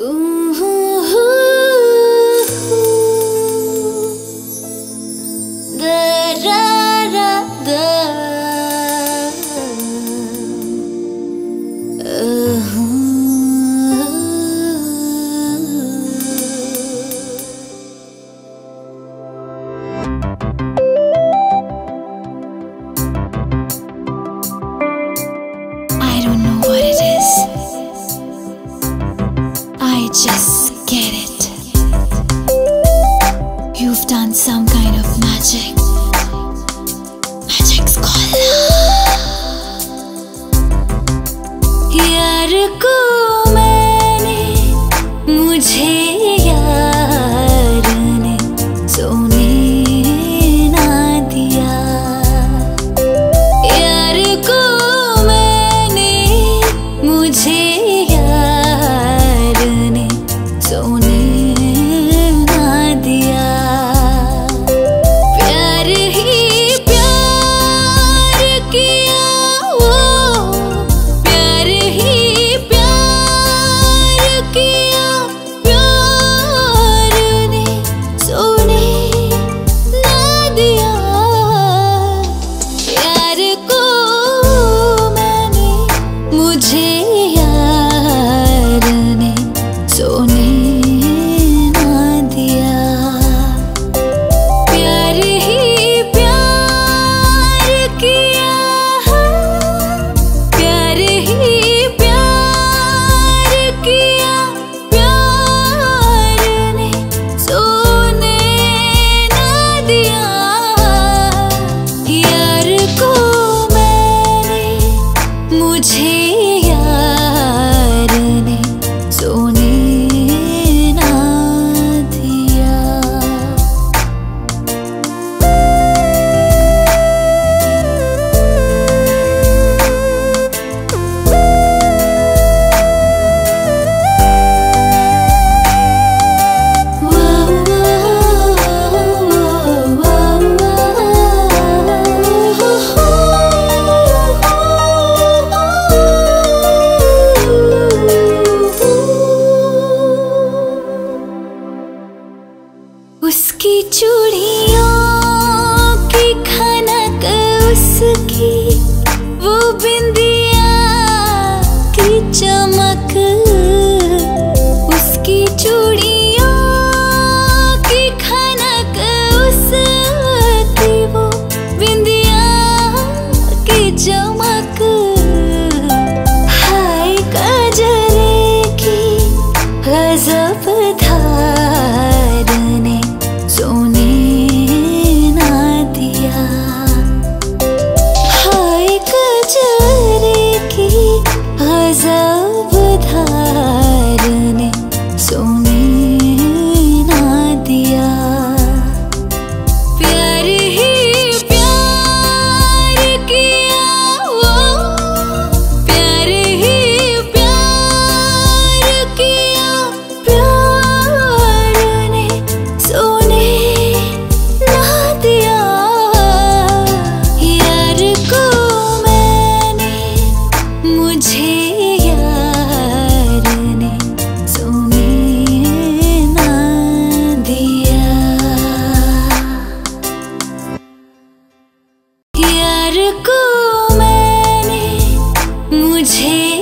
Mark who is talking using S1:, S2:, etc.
S1: Ooh. I just get it. You've done some kind of magic. Magic called love. यार को मैंने उसकी चूड़ियों की खनक, उसकी वो बिंदिया की चमक, उसकी चूड़ियों की खनक, उसकी वो बिंदिया की चमक। मुझे